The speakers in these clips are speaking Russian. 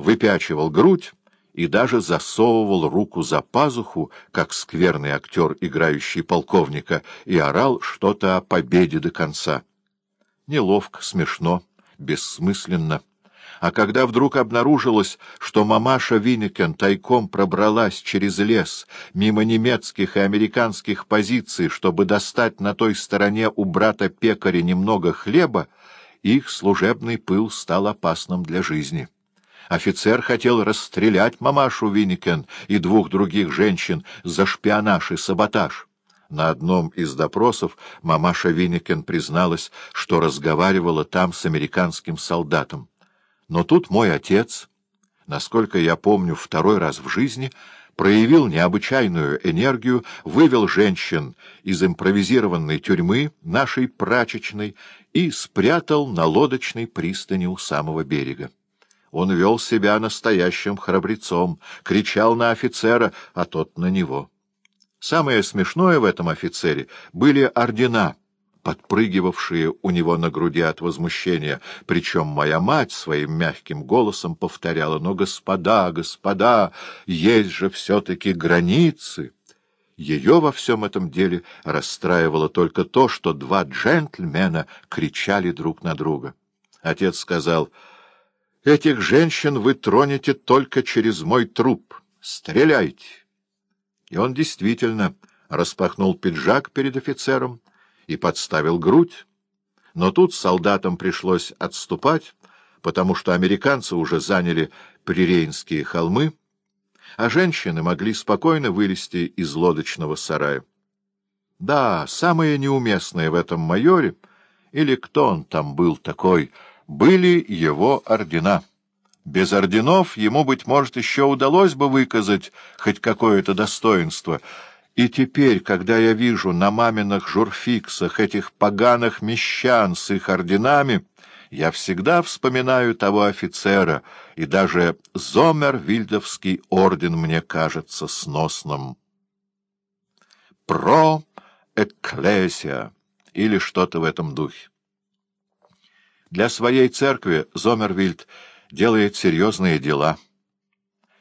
выпячивал грудь и даже засовывал руку за пазуху, как скверный актер, играющий полковника, и орал что-то о победе до конца. Неловко, смешно, бессмысленно. А когда вдруг обнаружилось, что мамаша Винникен тайком пробралась через лес, мимо немецких и американских позиций, чтобы достать на той стороне у брата-пекаря немного хлеба, их служебный пыл стал опасным для жизни. Офицер хотел расстрелять мамашу Винникен и двух других женщин за шпионаж и саботаж. На одном из допросов мамаша Винникен призналась, что разговаривала там с американским солдатом. Но тут мой отец, насколько я помню, второй раз в жизни проявил необычайную энергию, вывел женщин из импровизированной тюрьмы, нашей прачечной, и спрятал на лодочной пристани у самого берега. Он вел себя настоящим храбрецом, кричал на офицера, а тот на него. Самое смешное в этом офицере были ордена — подпрыгивавшие у него на груди от возмущения, причем моя мать своим мягким голосом повторяла, «Но, господа, господа, есть же все-таки границы!» Ее во всем этом деле расстраивало только то, что два джентльмена кричали друг на друга. Отец сказал, «Этих женщин вы тронете только через мой труп. Стреляйте!» И он действительно распахнул пиджак перед офицером, и подставил грудь. Но тут солдатам пришлось отступать, потому что американцы уже заняли Прирейнские холмы, а женщины могли спокойно вылезти из лодочного сарая. Да, самое неуместное в этом майоре, или кто он там был такой, были его ордена. Без орденов ему, быть может, еще удалось бы выказать хоть какое-то достоинство — и теперь, когда я вижу на маминых журфиксах этих поганых мещан с их орденами, я всегда вспоминаю того офицера, и даже Зомер-Вильдовский орден мне кажется сносным. Про экклесия или что-то в этом духе. Для своей церкви Зомервильд делает серьезные дела.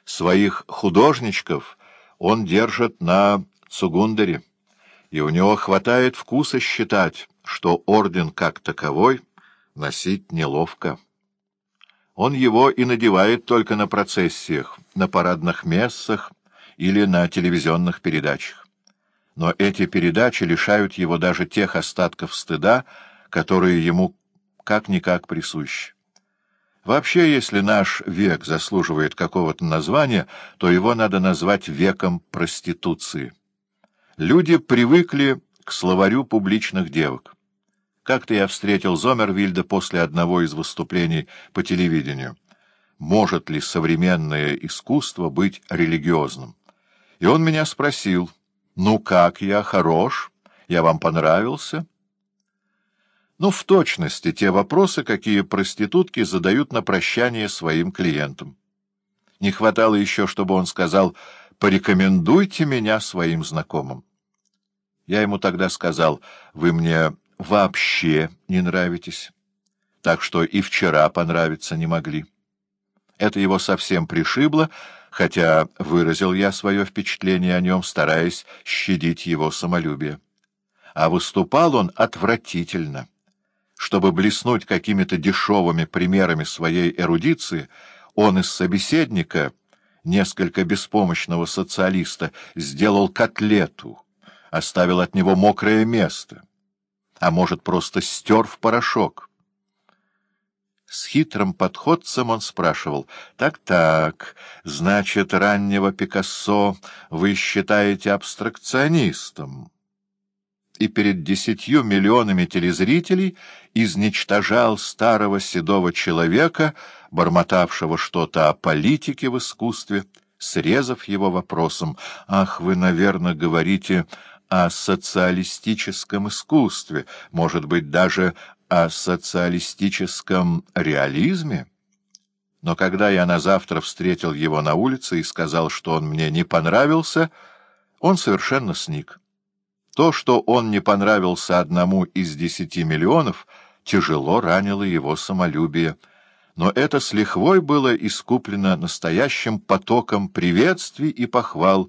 Своих художничков он держит на Цугундаре, и у него хватает вкуса считать, что орден как таковой носить неловко. Он его и надевает только на процессиях, на парадных мессах или на телевизионных передачах. Но эти передачи лишают его даже тех остатков стыда, которые ему как-никак присущи. Вообще, если наш век заслуживает какого-то названия, то его надо назвать веком проституции. Люди привыкли к словарю публичных девок. Как-то я встретил Зомервильда после одного из выступлений по телевидению. Может ли современное искусство быть религиозным? И он меня спросил, «Ну как я, хорош? Я вам понравился?» Ну, в точности те вопросы, какие проститутки задают на прощание своим клиентам. Не хватало еще, чтобы он сказал «порекомендуйте меня своим знакомым». Я ему тогда сказал, вы мне вообще не нравитесь, так что и вчера понравиться не могли. Это его совсем пришибло, хотя выразил я свое впечатление о нем, стараясь щадить его самолюбие. А выступал он отвратительно. Чтобы блеснуть какими-то дешевыми примерами своей эрудиции, он из собеседника, несколько беспомощного социалиста, сделал котлету — оставил от него мокрое место, а может, просто стер в порошок. С хитрым подходцем он спрашивал, «Так-так, значит, раннего Пикассо вы считаете абстракционистом?» И перед десятью миллионами телезрителей изничтожал старого седого человека, бормотавшего что-то о политике в искусстве, срезав его вопросом, «Ах, вы, наверное, говорите о социалистическом искусстве, может быть, даже о социалистическом реализме. Но когда я на завтра встретил его на улице и сказал, что он мне не понравился, он совершенно сник. То, что он не понравился одному из десяти миллионов, тяжело ранило его самолюбие, но это с лихвой было искуплено настоящим потоком приветствий и похвал,